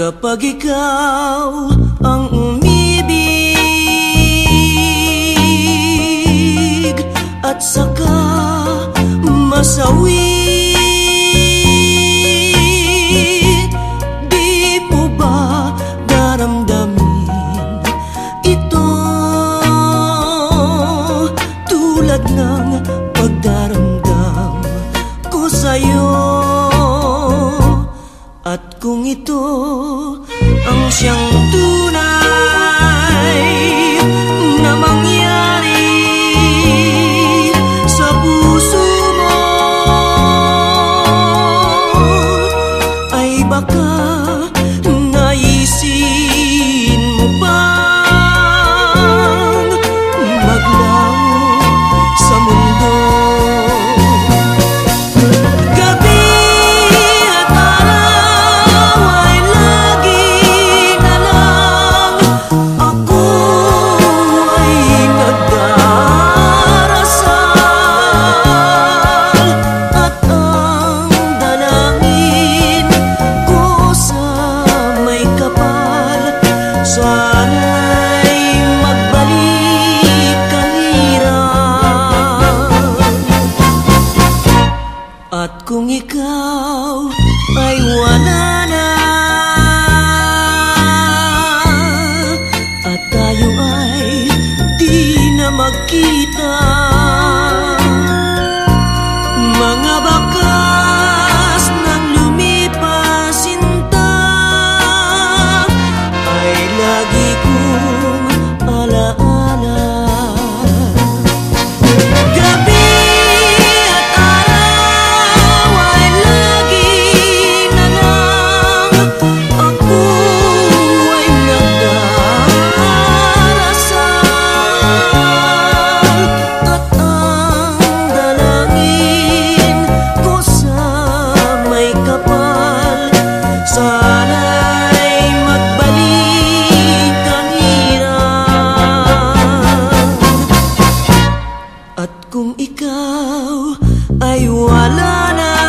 Kapag ikaw ang umibig At saka masawi. Di mo ito? Tulad ng kung ito ang siyang tunay na mangyari sa puso mo. Ay baka at kung ikaw ay wala na At tayo ay di na magkita kung ikaw ay wala na